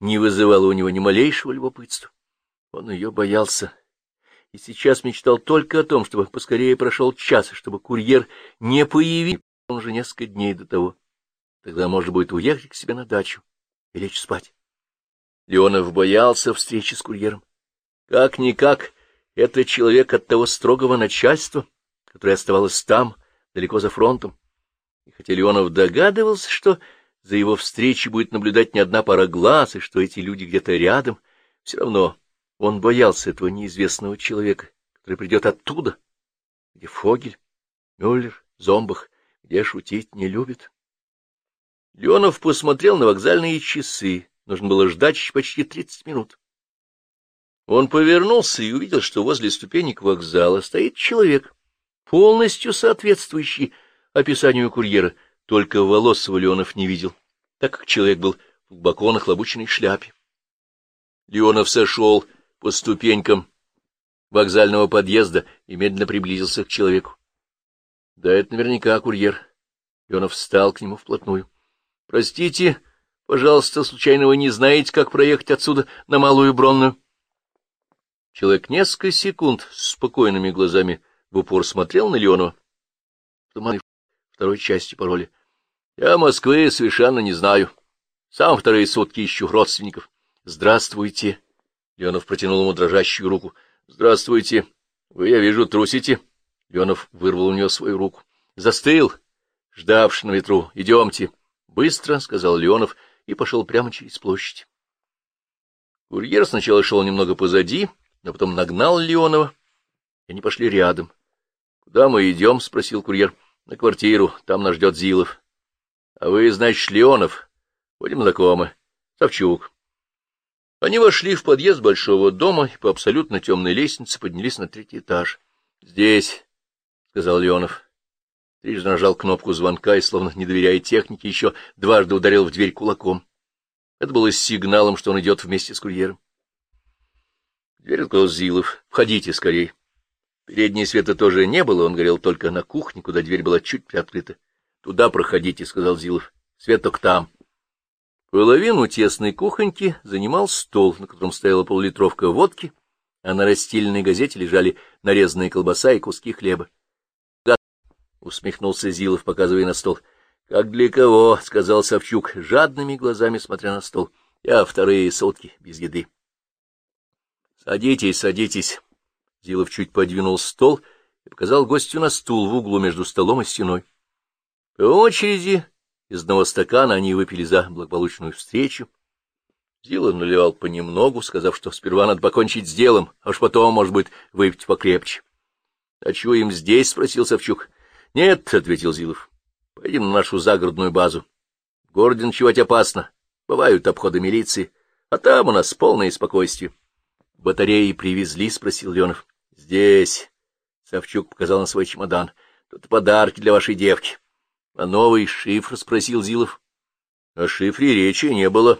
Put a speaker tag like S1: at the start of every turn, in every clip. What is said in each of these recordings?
S1: не вызывало у него ни малейшего любопытства. Он ее боялся и сейчас мечтал только о том, чтобы поскорее прошел час, чтобы курьер не появился он уже несколько дней до того. Тогда можно будет уехать к себе на дачу и лечь спать. Леонов боялся встречи с курьером. Как-никак, это человек от того строгого начальства, которое оставалось там, далеко за фронтом. И хотя Леонов догадывался, что за его встречей будет наблюдать не одна пара глаз, и что эти люди где-то рядом, все равно он боялся этого неизвестного человека, который придет оттуда, где Фогель, Мюллер, Зомбах, где шутить не любит. Леонов посмотрел на вокзальные часы. Нужно было ждать почти тридцать минут. Он повернулся и увидел, что возле ступенек вокзала стоит человек, полностью соответствующий описанию курьера, только волос Леонов не видел, так как человек был в глубоко нахлобученной шляпе. Леонов сошел по ступенькам вокзального подъезда и медленно приблизился к человеку. Да, это наверняка курьер. Леонов встал к нему вплотную. — Простите, пожалуйста, случайно вы не знаете, как проехать отсюда на Малую Бронную? Человек несколько секунд с спокойными глазами в упор смотрел на Леонова. Второй части пароля. — Я Москвы совершенно не знаю. Сам вторые сутки ищу родственников. — Здравствуйте. Леонов протянул ему дрожащую руку. — Здравствуйте. Вы, я вижу, трусите. Леонов вырвал у нее свою руку. — Застыл, ждавший на ветру. Идемте. — Быстро, — сказал Леонов и пошел прямо через площадь. Курьер сначала шел немного позади, но потом нагнал Леонова, и они пошли рядом. — Куда мы идем? — спросил курьер. — На квартиру. Там нас ждет Зилов. — А вы, значит, Леонов? Будем знакомы. Савчук. Они вошли в подъезд большого дома и по абсолютно темной лестнице поднялись на третий этаж. — Здесь, — сказал Леонов. Трижды нажал кнопку звонка и, словно не доверяя технике, еще дважды ударил в дверь кулаком. Это было сигналом, что он идет вместе с курьером. Дверь открыл Зилов. — Входите скорей. Передней света тоже не было, он горел только на кухне, куда дверь была чуть приоткрыта. — Туда проходите, — сказал Зилов. — Свет только там. Половину тесной кухоньки занимал стол, на котором стояла поллитровка водки, а на расстеленной газете лежали нарезанная колбаса и куски хлеба. — усмехнулся Зилов, показывая на стол. — Как для кого? — сказал Савчук, жадными глазами смотря на стол. — Я вторые сутки без еды. — Садитесь, садитесь. Зилов чуть подвинул стол и показал гостю на стул в углу между столом и стеной. По очереди из одного стакана они выпили за благополучную встречу. Зила наливал понемногу, сказав, что сперва надо покончить с делом, а уж потом, может быть, выпить покрепче. — А чего им здесь? — спросил Савчук. — Нет, — ответил Зилов. — Пойдем на нашу загородную базу. В городе ночевать опасно. Бывают обходы милиции, а там у нас полное спокойствие. — Батареи привезли? — спросил Ленов. — Здесь. Савчук показал на свой чемодан. — Тут подарки для вашей девки. — а новый шифр? — спросил Зилов. — О шифре речи не было.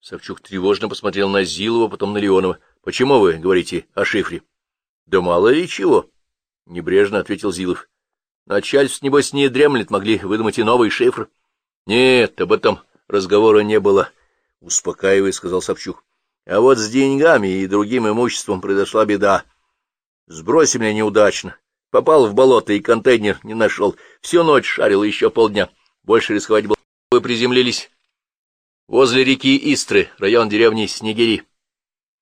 S1: Савчук тревожно посмотрел на Зилова, потом на Леонова. — Почему вы говорите о шифре? — Да мало ли чего, — небрежно ответил Зилов. — Начальство, небось, не дремлет, могли выдумать и новый шифр. — Нет, об этом разговора не было, — успокаивая, сказал Савчук. — А вот с деньгами и другим имуществом произошла беда. Сбросили неудачно. Попал в болото и контейнер не нашел. Всю ночь шарил еще полдня. Больше рисковать было. Вы приземлились возле реки Истры, район деревни Снегири.